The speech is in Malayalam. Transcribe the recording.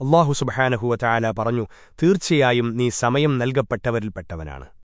അള്ളാഹു സുബഹാനഹുവ ചായാല പറഞ്ഞു തീർച്ചയായും നീ സമയം നൽകപ്പെട്ടവരിൽപ്പെട്ടവനാണ്.